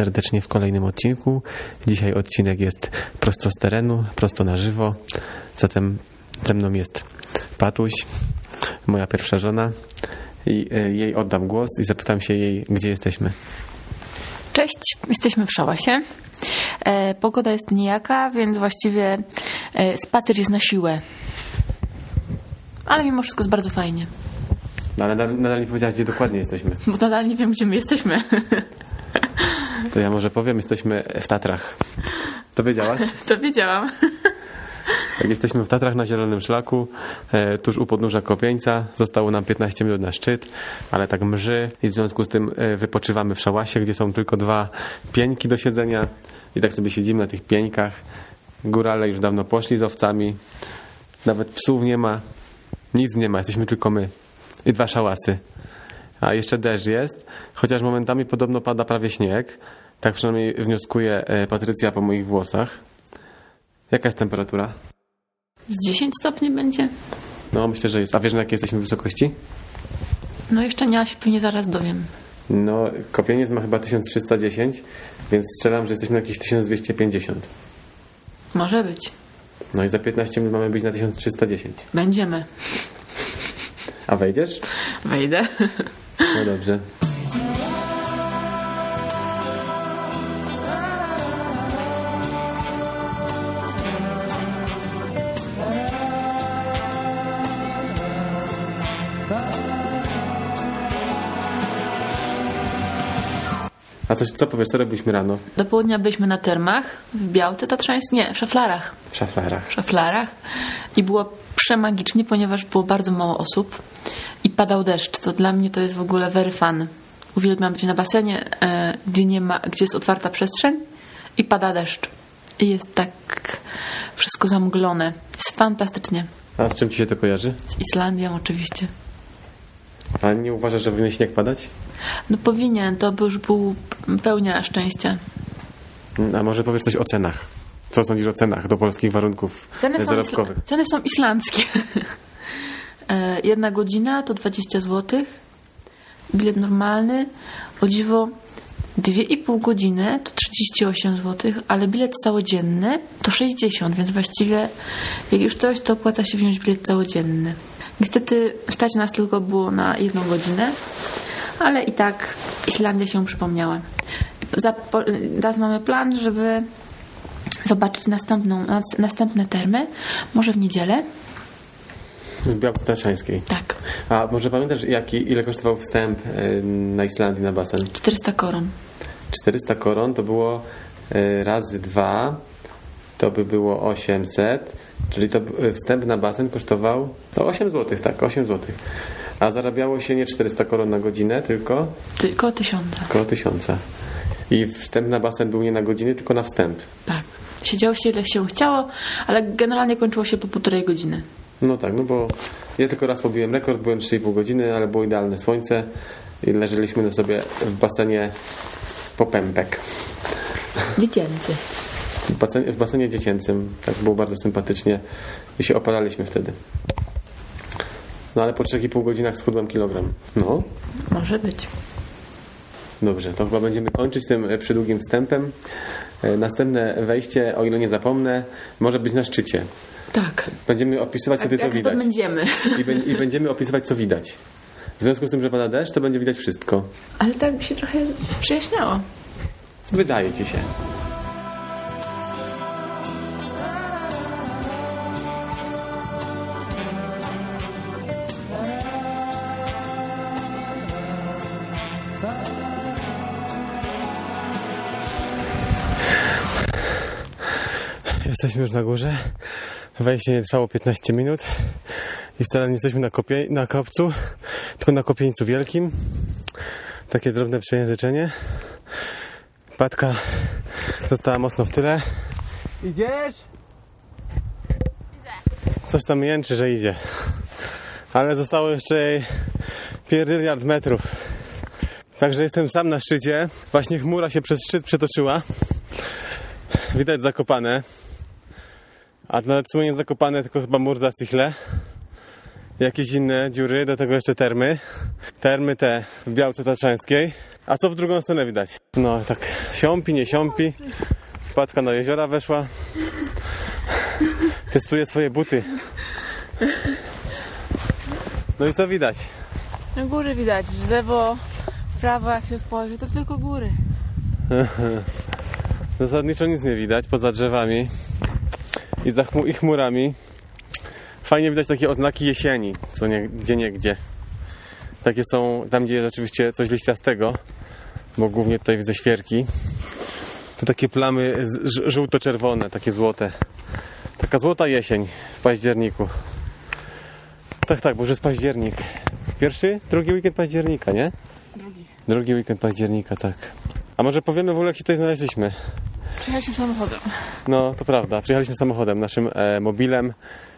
Serdecznie w kolejnym odcinku. Dzisiaj odcinek jest prosto z terenu, prosto na żywo. Zatem ze mną jest Patuś, moja pierwsza żona. I e, jej oddam głos i zapytam się jej, gdzie jesteśmy. Cześć, jesteśmy w Szałasie. E, pogoda jest nijaka, więc właściwie e, spacer jest na siłę. Ale mimo wszystko jest bardzo fajnie, No ale nadal, nadal nie powiedziałaś, gdzie dokładnie jesteśmy. bo nadal nie wiem, gdzie my jesteśmy. To ja może powiem, jesteśmy w Tatrach. To wiedziałaś? to wiedziałam. Jak jesteśmy w Tatrach na Zielonym Szlaku, e, tuż u podnóża Kopieńca, zostało nam 15 minut na szczyt, ale tak mrzy i w związku z tym e, wypoczywamy w szałasie, gdzie są tylko dwa pieńki do siedzenia i tak sobie siedzimy na tych pieńkach. Górale już dawno poszli z owcami, nawet psów nie ma, nic nie ma, jesteśmy tylko my i dwa szałasy. A jeszcze deszcz jest, chociaż momentami podobno pada prawie śnieg, tak przynajmniej wnioskuje e, Patrycja po moich włosach. Jaka jest temperatura? Z 10 stopni będzie? No, myślę, że jest. A wiesz, na jakiej jesteśmy wysokości? No jeszcze nie, ale się pewnie zaraz dowiem. No, kopieniec ma chyba 1310, więc strzelam, że jesteśmy na jakieś 1250. Może być. No i za 15 minut mamy być na 1310. Będziemy. A wejdziesz? Wejdę. No dobrze. Coś, co powiesz, co robiliśmy rano Do południa byliśmy na termach w Białce Tatrzańskiej, nie, w Szaflarach. w szaflarach? w szaflarach i było przemagicznie, ponieważ było bardzo mało osób i padał deszcz, co dla mnie to jest w ogóle very fun. Uwielbiam być na basenie, e, gdzie, nie ma, gdzie jest otwarta przestrzeń i pada deszcz. I jest tak wszystko zamglone. Jest fantastycznie. A z czym ci się to kojarzy? Z Islandią oczywiście. A nie uważasz, że powinien śnieg padać? No powinien, to by już był pełnia szczęścia. A może powiesz coś o cenach? Co sądzisz o cenach do polskich warunków Ceny są, zarobkowych? isla- ceny są islandzkie. Jedna godzina to 20 zł. Bilet normalny. O dziwo 2,5 godziny to 38 zł, ale bilet całodzienny to 60, więc właściwie jak już coś, to opłaca się wziąć bilet całodzienny. Niestety stać nas tylko było na jedną godzinę, ale i tak Islandia się przypomniała. Zapo- teraz mamy plan, żeby zobaczyć następną, nas- następne termy, może w niedzielę. W Białce Tatrzańskiej. Tak, A może pamiętasz, jaki, ile kosztował wstęp e, na Islandii na basen? 400 koron. 400 koron to było e, razy dwa, to by było 800, czyli to e, wstęp na basen kosztował to 8 zł, tak, 8 zł. A zarabiało się nie 400 koron na godzinę, tylko Tylko 1000. około 1000. I wstęp na basen był nie na godziny, tylko na wstęp. Tak. Siedziało się ile się chciało, ale generalnie kończyło się po półtorej godziny. No tak, no bo ja tylko raz pobiłem rekord, byłem 3,5 godziny, ale było idealne słońce i leżeliśmy na sobie w basenie po pępek. Dziecięcy. W basenie, w basenie dziecięcym, tak było bardzo sympatycznie i się opalaliśmy wtedy. No ale po 3,5 godzinach schudłem kilogram. No, Może być. dobrze, to chyba będziemy kończyć tym e, przydługim wstępem. E, Następne wejście, o ile nie zapomnę, może być na szczycie. Tak. Będziemy opisywać wtedy, co widać. zdobędziemy. I, I będziemy opisywać, co widać. W związku z tym, że pada deszcz, to będzie widać wszystko. Ale tak by się trochę przyjaśniało. Wydaje ci się. Jesteśmy już na górze. Wejście nie trwało 15 minut i wcale nie jesteśmy na, kopie, na kopcu, tylko na kopieńcu wielkim. Takie drobne przejęzyczenie. Patka została mocno w tyle. Idziesz? Coś tam jęczy, że idzie. Ale zostało jeszcze jej pierdyliard metrów. Także jestem sam na szczycie. Właśnie chmura się przez szczyt przetoczyła. Widać zakopane. A to nawet w sumie nie zakopane, tylko chyba mur za Sichle. Jakieś inne dziury, do tego jeszcze termy. Termy te w Białce Tatrzańskiej. A co w drugą stronę widać? No tak siąpi, nie siąpi. Wpadka na jeziora weszła. Testuje swoje buty. No i co widać? Na góry widać, w lewo, w prawo jak się spojrzy, to tylko góry. Zasadniczo nic nie widać poza drzewami i za chmu- i chmurami. Fajnie widać takie oznaki jesieni, co nie, gdzie nie gdzie. Takie są tam, gdzie jest oczywiście coś liściastego, bo głównie tutaj widzę świerki. To takie plamy żółto-czerwone, takie złote. Taka złota jesień w październiku. Tak, tak, bo już jest październik. Pierwszy, drugi weekend października, nie? Drugi. Drugi weekend października, tak. A może powiemy w ogóle, jak się tutaj znaleźliśmy? Przyjechaliśmy samochodem. No, to prawda. Przyjechaliśmy samochodem, naszym e, mobilem,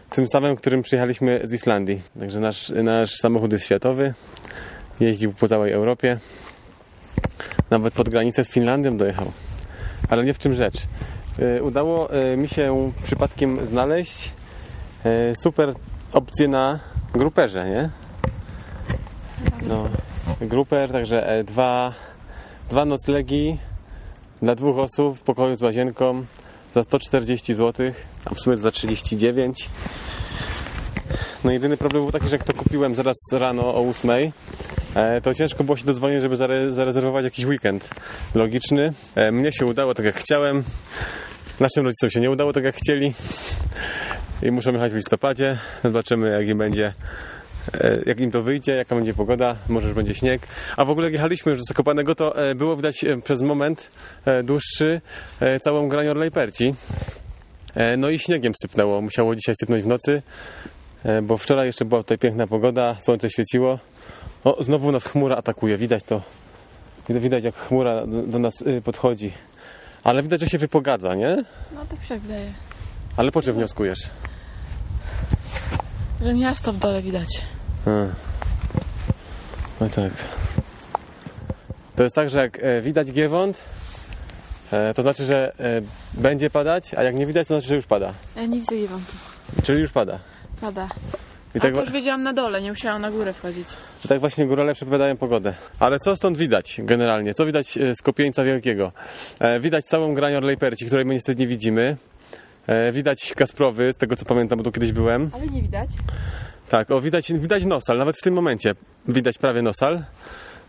tym samym, którym przyjechaliśmy z Islandii. Także nasz, nasz samochód jest światowy. Jeździł po całej Europie. Nawet pod granicę z Finlandią dojechał. Ale nie w czym rzecz. E, udało e, mi się przypadkiem znaleźć e, super opcję na gruperze, nie? No, gruper, także e, dwa, dwa noclegi dla dwóch osób w pokoju z łazienką za 140 zł, a w sumie za 39. No jedyny problem był taki, że jak to kupiłem zaraz rano o 8, e, to ciężko było się dodzwonić, żeby zare- zarezerwować jakiś weekend logiczny. E, Mnie się udało tak jak chciałem. Naszym rodzicom się nie udało tak jak chcieli. I muszą jechać w listopadzie. Zobaczymy jak im będzie jak im to wyjdzie, jaka będzie pogoda, może już będzie śnieg. A w ogóle jak jechaliśmy już do Zakopanego, to e, było widać e, przez moment e, dłuższy e, całą granior Lejperci. E, No i śniegiem sypnęło, musiało dzisiaj sypnąć w nocy, e, bo wczoraj jeszcze była tutaj piękna pogoda, słońce świeciło. O, znowu nas chmura atakuje, widać to. Widać jak chmura do, nas y, podchodzi. Ale widać, że się wypogadza, nie? No tak się wydaje. Ale po czym wnioskujesz? Że miasto w dole widać. A. No tak. To jest tak, że jak e, widać Giewont, e, to znaczy, że e, będzie padać, a jak nie widać, to znaczy, że już pada. Ja nie widzę Giewontu. Czyli już pada. Pada. I A tak, to już wiedziałam na dole, nie musiałam na górę wchodzić. tak właśnie górale przepowiadają pogodę. Ale co stąd widać generalnie? Co widać z Kopieńca Wielkiego? Widać całą granior Lejperci, której my niestety nie widzimy. E, Widać Kasprowy, z tego co pamiętam, bo tu kiedyś byłem. Ale nie widać. Tak, o widać, widać nosal, nawet w tym momencie widać prawie nosal,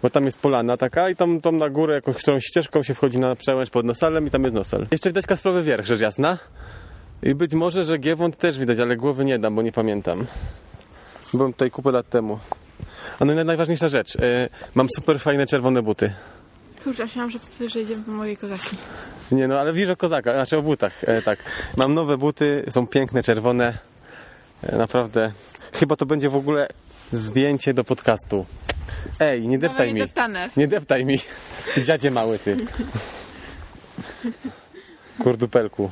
bo tam jest polana taka i tam, tam na górę jakąś którąś ścieżką się wchodzi na przełęcz pod nosalem i tam jest nosal. Jeszcze widać Kasprowy Wierch, rzecz jasna. I być może, że Giewont też widać, ale głowy nie dam, bo nie pamiętam. Byłem tutaj kupę lat temu. A no i najważniejsza rzecz, y, mam super fajne czerwone buty. Kurczę, myślałam, że, że idziemy po mojej kozaki. Nie no, ale wiesz o kozaka, znaczy o butach, e, tak. Mam nowe buty, są piękne, czerwone. E, naprawdę. Chyba to będzie w ogóle zdjęcie do podcastu. Ej, nie deptaj mi. deptane. Nie deptaj mi. Dziadzie mały ty. Kurdupelku.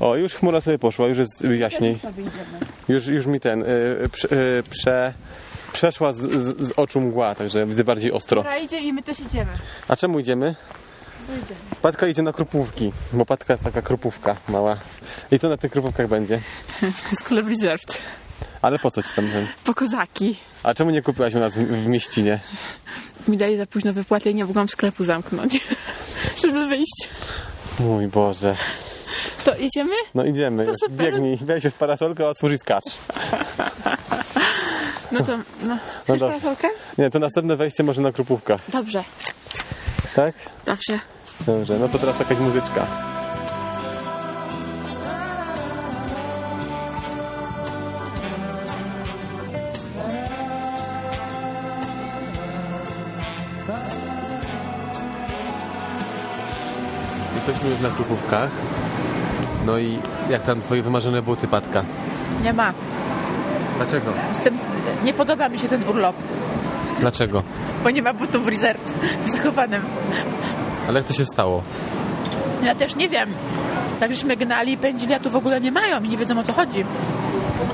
O, już chmura sobie poszła, już jest jaśniej. Już, już mi ten, y, prze, y, prze, przeszła z, z, z oczu mgła, także widzę bardziej ostro. Dobra, idzie i my też idziemy. A czemu idziemy? Idziemy. Patka idzie na krupówki, bo Patka jest taka krupówka mała. I co na tych krupówkach będzie? Z Reserved. Ale po co ci tam ten? Po kozaki. A czemu nie kupiłaś u nas w, w mieścinie? Mi dali za późno wypłatę i nie mogłam sklepu zamknąć. Żeby wyjść. Mój Boże. To idziemy? No idziemy. To. Biegnij, weź się w parasolkę, otwórz i skacz. No to, no. Chcesz parasolkę? Nie, to następne wejście może na krupówkach. Dobrze. Tak? Dobrze. Dobrze, no to teraz jakaś muzyczka. Jesteśmy już na krupówkach. No i jak tam twoje wymarzone buty, Patka? Nie ma. Dlaczego? Jestem, nie podoba mi się ten urlop, Dlaczego? bo nie ma butów w Resort w Zakopanem. Ale jak to się stało? Ja też nie wiem. Tak żeśmy gnali i pędzili, a tu w ogóle nie mają i nie wiedzą o co chodzi.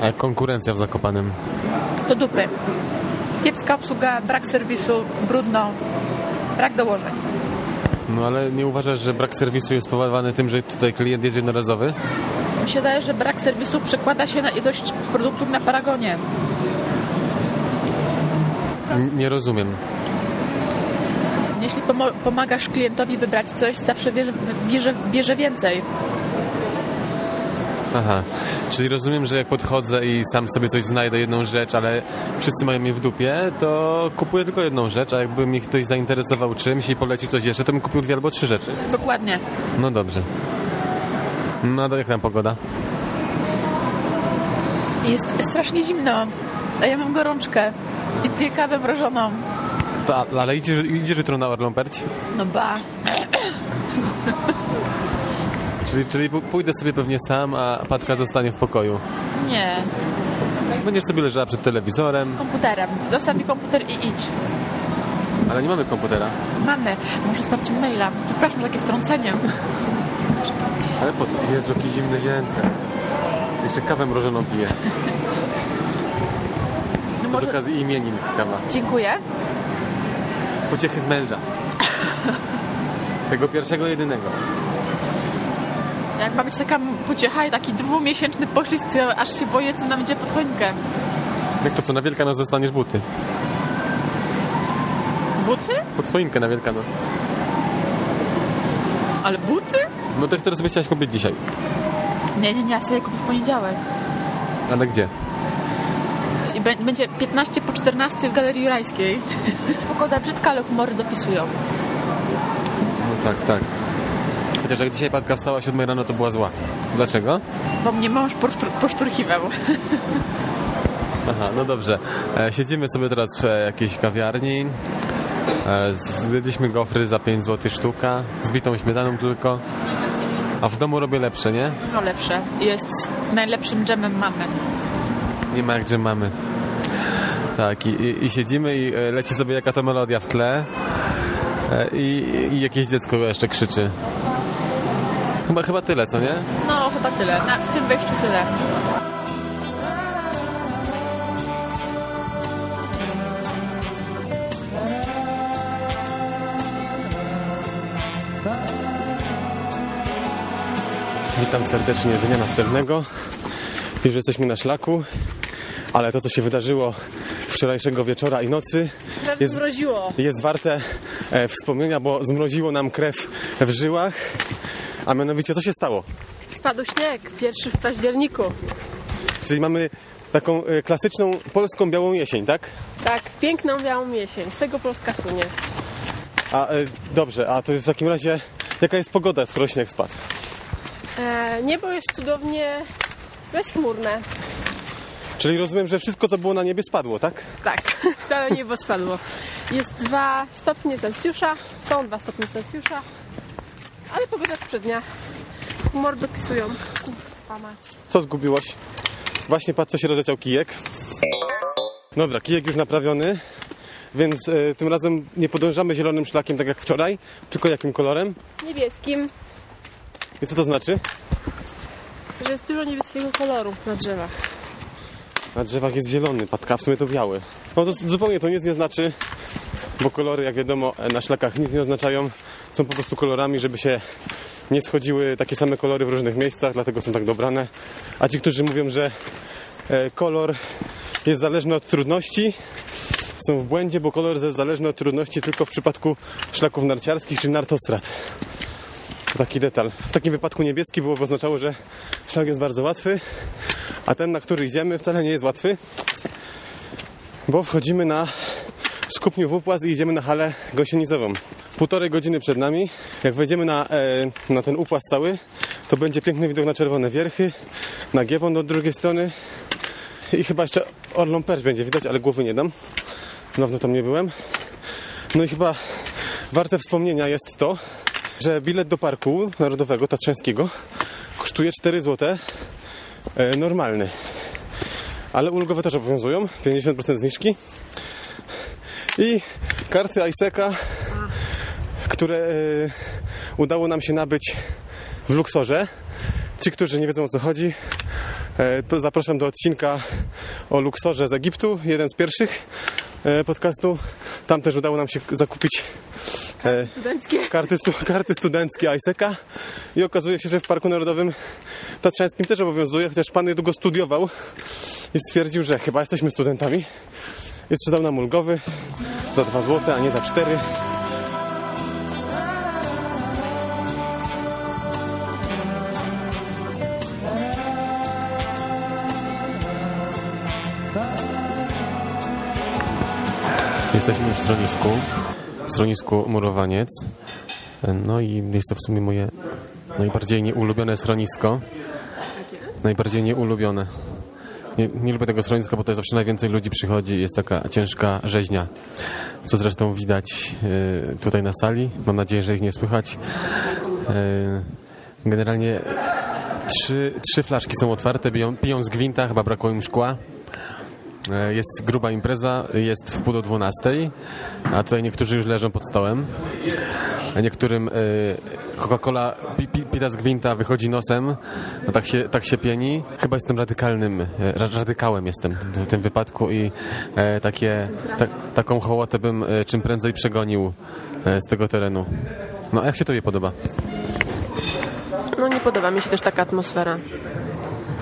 A jak konkurencja w Zakopanem? Do dupy. Kiepska obsługa, brak serwisu, brudno, brak dołożeń. No ale nie uważasz, że brak serwisu jest spowodowany tym, że tutaj klient jest jednorazowy? Mi się daje, że brak serwisu przekłada się na ilość produktów na paragonie. Nie rozumiem. Jeśli pomagasz klientowi wybrać coś, zawsze bierze, bierze, bierze więcej. Aha, czyli rozumiem, że jak podchodzę i sam sobie coś znajdę, jedną rzecz, ale wszyscy mają mnie w dupie, to kupuję tylko jedną rzecz, a jakby mi ktoś zainteresował czymś i polecił coś jeszcze, to bym kupił dwie albo trzy rzeczy. Dokładnie. No dobrze. No to jak tam pogoda? Jest strasznie zimno, a ja mam gorączkę i piję kawę mrożoną. To, ale idziesz, idziesz jutro na Orląperć? No ba. Czyli, czyli pójdę sobie pewnie sam, a Patka zostanie w pokoju. Nie, Będziesz sobie leżała przed telewizorem, komputerem. Zostaw mi komputer i idź. ale nie mamy komputera. Mamy. Muszę sprawdzić maila. Przepraszam za takie wtrącenie. Ale po co? Jest jakie zimne zięce. Jeszcze kawę mrożoną piję. No Z może... okazji imienin kawa. Dziękuję. Pociechy z męża. Tego pierwszego, jedynego. Jak ma być taka pociecha i taki dwumiesięczny poślizg, to ja aż się boję, co nam będzie pod choinkę. Jak to co, na Wielkanoc dostaniesz buty? Buty? Pod choinkę na Wielkanoc. Ale buty? No to teraz byś chciałaś kupić dzisiaj. Nie, nie, nie, ja sobie kupię w poniedziałek. Ale gdzie? Będzie 15 po 14 w Galerii Jurajskiej. Pogoda brzydka, ale humory dopisują. No tak, tak. Chociaż jak dzisiaj Patka wstała o 7 rano, to była zła. Dlaczego? Bo mnie mąż posztur- poszturchiwał. Aha, no dobrze. E, siedzimy sobie teraz w jakiejś kawiarni. E, zjedliśmy gofry za 5 zł sztuka, z bitą śmietaną tylko. A w domu robię lepsze, nie? Dużo lepsze. Jest najlepszym dżemem mamy. Nie ma jak, że mamy. Tak, i, i, siedzimy i e, leci sobie jaka to melodia w tle. E, I, I jakieś dziecko jeszcze krzyczy. Chyba, chyba tyle, co nie? No, chyba tyle. Na, w tym wejściu tyle. Witam serdecznie dnia następnego. Już jesteśmy na szlaku, ale to, co się wydarzyło wczorajszego wieczora i nocy, Jest... Zmroziło. jest warte e, wspomnienia, bo zmroziło nam krew w żyłach. A mianowicie, co się stało? Spadł śnieg, pierwszy w październiku. Czyli mamy taką e, klasyczną polską białą jesień, tak? Tak, piękną białą jesień. Z tego Polska słynie. A e, dobrze, a to w takim razie jaka jest pogoda, skoro śnieg spadł? E, niebo jest cudownie bezchmurne. Czyli rozumiem, że wszystko, co było na niebie, spadło, tak? Tak, całe niebo spadło. Jest 2 stopnie Celsjusza, są 2 stopnie Celsjusza, ale pogoda sprzed dnia. Humor dopisują. Kurwa mać. Co zgubiłaś? Właśnie patrz, co się rozleciał kijek. Dobra, kijek już naprawiony, więc e, tym razem nie podążamy zielonym szlakiem, tak jak wczoraj, tylko jakim kolorem? Niebieskim, I co to znaczy? że jest dużo niebieskiego koloru na drzewach. Na drzewach jest zielony, patka, w sumie to biały. No to zupełnie to nic nie znaczy, bo kolory, jak wiadomo, na szlakach nic nie oznaczają. Są po prostu kolorami, żeby się nie schodziły takie same kolory w różnych miejscach, dlatego są tak dobrane. A ci, którzy mówią, że e, kolor jest zależny od trudności, są w błędzie, bo kolor jest zależny od trudności tylko w przypadku szlaków narciarskich czy nartostrad. Taki detal. W takim wypadku niebieski byłoby oznaczało, że szlak jest bardzo łatwy, a ten, na który idziemy, wcale nie jest łatwy, bo wchodzimy na skupniu wupłaz i idziemy na halę gąsienicową. Półtorej godziny przed nami. Jak wejdziemy na, e, na ten upłaz cały, to będzie piękny widok na Czerwone Wierchy, na Giewon od drugiej strony i chyba jeszcze Orlą Perś będzie widać, ale głowy nie dam. Dawno tam nie byłem. No i chyba warte wspomnienia jest to, że bilet do Parku Narodowego Tatrzańskiego kosztuje 4 zł e, normalny. Ale ulgowe też obowiązują, 50% zniżki. I karty ISECA, które e, udało nam się nabyć w Luxorze. Ci, którzy nie wiedzą o co chodzi, e, zapraszam do odcinka o Luxorze z Egiptu, jeden z pierwszych podcastu. Tam też udało nam się zakupić Karty studenckie. Karty, stu, karty studenckie ISECA i okazuje się, że w Parku Narodowym Tatrzańskim też obowiązuje, chociaż pan je długo studiował i stwierdził, że chyba jesteśmy studentami Jest sprzedał nam ulgowy za 2 zł, a nie za 4. Jesteśmy już w schronisku schronisku Murowaniec. No i jest to w sumie moje najbardziej nieulubione schronisko. Najbardziej nieulubione. Nie, nie lubię tego schroniska, bo to zawsze najwięcej ludzi przychodzi. Jest taka ciężka rzeźnia, co zresztą widać e, tutaj na sali. Mam nadzieję, że ich nie słychać. E, Generalnie trzy, trzy flaszki są otwarte, biją, piją z gwinta, chyba brakło im szkła. E, Jest gruba impreza, jest w pół do dwunastej, a tutaj niektórzy już leżą pod stołem. A Niektórym e, Coca-Cola pi, pi, pita z gwinta wychodzi nosem, no tak się, tak się pieni. Chyba jestem radykalnym, e, ra- radykałem jestem w tym wypadku i e, takie, ta, taką hołotę bym e, czym prędzej przegonił e, z tego terenu. No a jak się to je podoba? No nie podoba mi się też taka atmosfera.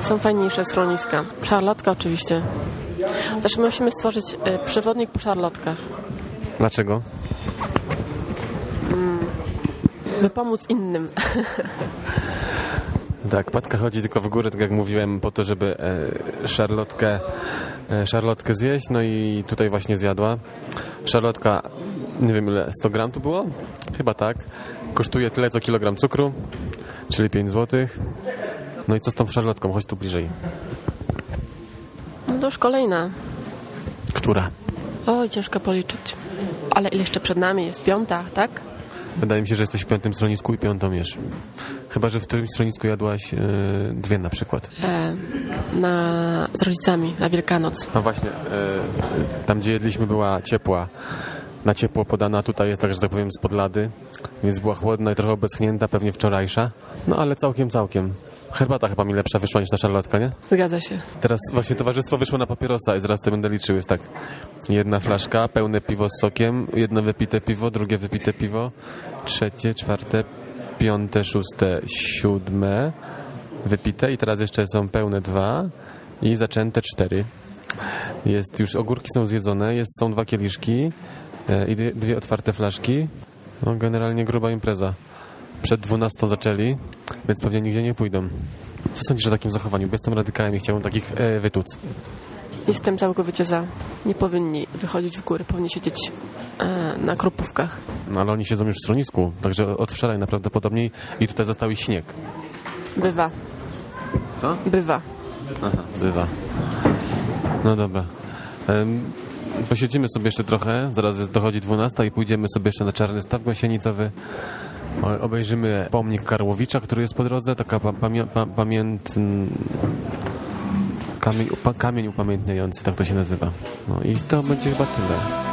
Są fajniejsze schroniska. Szarlotka oczywiście. Też musimy stworzyć e, przewodnik po szarlotkach, Dlaczego? by pomóc innym. Tak, Patka chodzi tylko w górę, tak jak mówiłem, po to, żeby e, szarlotkę, e, szarlotkę zjeść, no i tutaj właśnie zjadła. Szarlotka, nie wiem ile, 100 gram to było? Chyba tak. Kosztuje tyle co kilogram cukru, czyli 5 zł. No i co z tą szarlotką? Chodź tu bliżej. Już kolejna. Która? Oj, ciężko policzyć. Ale ile jeszcze przed nami jest? Piąta, tak? Wydaje mi się, że jesteś w piątym stronisku i piątą jesz. Chyba, że w którymś stronisku jadłaś e, dwie na przykład. E, na, z rodzicami na Wielkanoc. No właśnie, e, tam gdzie jedliśmy była ciepła, na ciepło podana, tutaj jest tak, że tak powiem spod lady, więc była chłodna i trochę obeschnięta, pewnie wczorajsza, no ale całkiem, całkiem. Herbata chyba mi lepsza wyszła niż ta szarlotka, nie? Zgadza się. Teraz właśnie towarzystwo wyszło na papierosa i zaraz to będę liczył, jest tak. Jedna flaszka, pełne piwo z sokiem, jedno wypite piwo, drugie wypite piwo, trzecie, czwarte, piąte, szóste, siódme wypite i teraz jeszcze są pełne dwa i zaczęte cztery. Jest już, ogórki są zjedzone, jest, są dwa kieliszki e, i dwie, dwie otwarte flaszki. No generalnie gruba impreza. Przed dwunastą zaczęli, więc pewnie nigdzie nie pójdą. Co sądzisz o takim zachowaniu? Bo jestem radykałem i chciałbym takich e, wytuc. Jestem całkowicie za. Nie powinni wychodzić w góry, powinni siedzieć e, na kropówkach. No ale oni siedzą już w schronisku, także od wczoraj najprawdopodobniej i tutaj został ich śnieg. Bywa. Co? Bywa. Aha, bywa. No dobra. Posiedzimy sobie jeszcze trochę, zaraz dochodzi 12 i pójdziemy sobie jeszcze na Czarny Staw Gąsienicowy. Obejrzymy pomnik Karłowicza, który jest po drodze, taka pa, pamięt... Kamień, upa, kamień upamiętniający, tak to się nazywa. No i to będzie chyba tyle.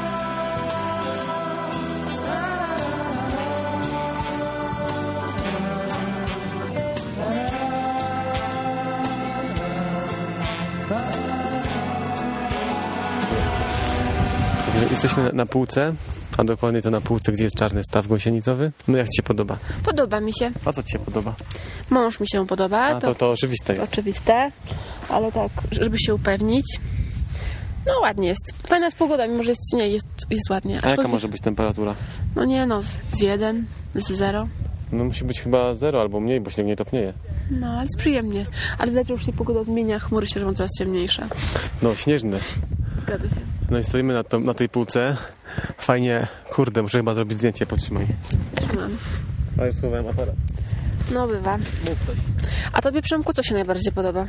Jesteśmy na, na półce, a dokładnie to na półce, gdzie jest czarny staw gąsienicowy. No jak Ci się podoba? Podoba mi się. A co Ci się podoba? Mąż mi się podoba. A to, to oczywiste jest. oczywiste, ale tak, żeby się upewnić. No ładnie jest. Fajna jest pogoda, mimo że jest, nie, jest, jest ładnie. A jaka może być temperatura? No nie no, z jeden, z zero. No musi być chyba zero albo mniej, bo śnieg nie topnieje. No, ale jest przyjemnie. Ale widać, że już się pogoda zmienia, chmury się robią coraz ciemniejsze. No, śnieżne. Zgadza się. No i stoimy na, to, na tej półce. Fajnie, kurde, muszę chyba zrobić zdjęcie, potrzymaj. Trzymam. A już schowałem aparat. No bywa. Mów coś. A tobie, Przemku, co się najbardziej podoba?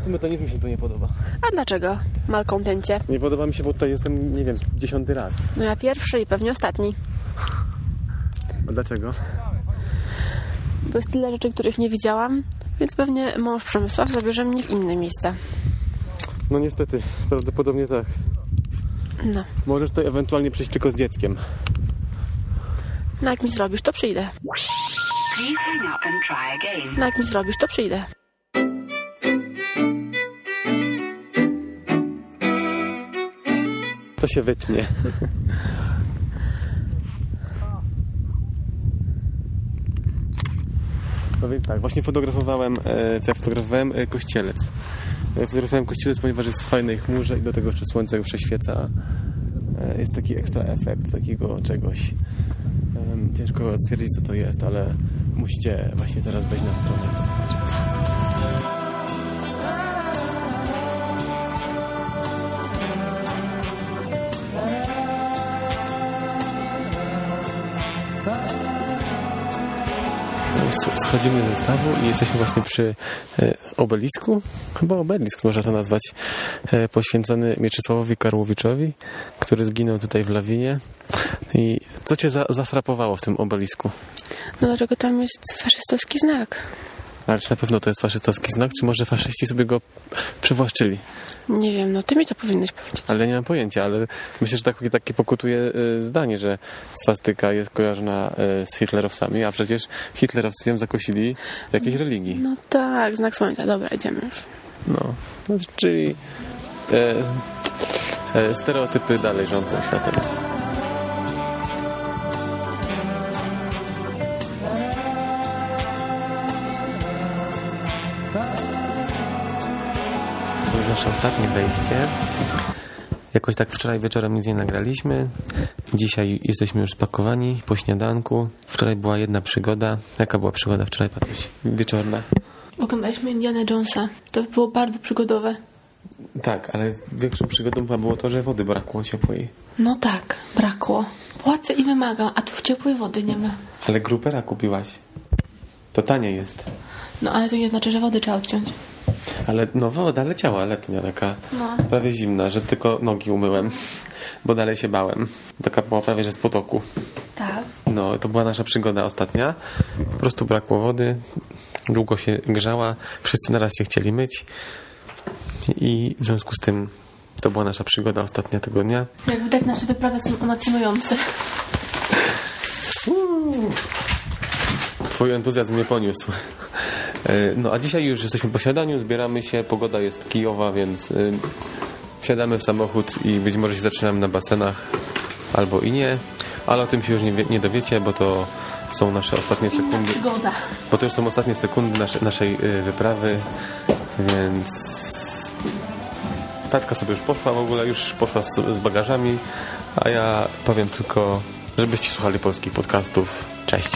W sumie to nic mi się tu nie podoba. A dlaczego? Malkontencie. Nie podoba mi się, bo tutaj jestem, nie wiem, dziesiąty raz. No ja pierwszy i pewnie ostatni. A dlaczego? Bo jest tyle rzeczy, których nie widziałam, więc pewnie mąż Przemysław zabierze mnie w inne miejsca. No niestety, prawdopodobnie tak. No. Możesz tutaj ewentualnie przyjść tylko z dzieckiem. No jak mi zrobisz, to przyjdę. No jak mi zrobisz, to przyjdę. To się wytnie. Więc tak, właśnie fotografowałem, e, co ja fotografowałem? E, Kościelec. E, Fotografowałem kościelec, ponieważ jest w fajnej chmurze i do tego jeszcze słońce prześwieca. E, Jest taki ekstra efekt takiego czegoś. Ciężko stwierdzić, co to jest, ale musicie właśnie teraz wejść na stronę schodzimy ze stawu i jesteśmy właśnie przy e, obelisku, chyba obelisk można to nazwać, e, poświęcony Mieczysławowi Karłowiczowi, który zginął tutaj w lawinie. I co cię za, zafrapowało w tym obelisku? No dlaczego tam jest faszystowski znak? Ale czy na pewno to jest faszystowski znak, czy może faszyści sobie go przywłaszczyli? Nie wiem, no ty mi to powinnaś powiedzieć. Ale nie mam pojęcia, ale myślę, że takie, takie pokutuje e, zdanie, że swastyka jest kojarzona e, z hitlerowcami, a przecież hitlerowcy ją zakosili jakiejś religii. No tak, znak słońca. Dobra, idziemy już. No, no czyli e, e, stereotypy dalej rządzą światem. Nasze ostatnie wejście. Jakoś tak wczoraj wieczorem nic nie nagraliśmy. Dzisiaj jesteśmy już spakowani po śniadanku. Wczoraj była jedna przygoda. Jaka była przygoda wczoraj, Patryś? Wieczorna. Oglądaliśmy Indiana Jonesa. To było bardzo przygodowe. Tak, ale większą przygodą chyba było to, że wody brakło ciepłej. No tak, brakło. Płacę i wymagam, a tu w ciepłej wody nie ma. Ale grupera kupiłaś. To tanie jest. No ale to nie znaczy, że wody trzeba odciąć. Ale no woda leciała letnia taka. No. Prawie zimna, że tylko nogi umyłem. Bo dalej się bałem. Taka była prawie, że z potoku. Tak. No, to była nasza przygoda ostatnia. Po prostu brakło wody. Długo się grzała. Wszyscy naraz się chcieli myć. I w związku z tym to była nasza przygoda ostatnia tego dnia. Jak widać, nasze wyprawy są emocjonujące. Twój entuzjazm mnie poniósł. E, No a dzisiaj już jesteśmy po śniadaniu, zbieramy się, pogoda jest kijowa, więc y, wsiadamy w samochód i być może się zaczynamy na basenach, albo i nie, ale o tym się już nie, nie dowiecie, bo to są nasze ostatnie sekundy, Przygoda. bo to już są ostatnie sekundy nasze, naszej y, wyprawy, więc tatka sobie już poszła w ogóle, już poszła z, z bagażami, a ja powiem tylko, żebyście słuchali polskich podcastów. Cześć!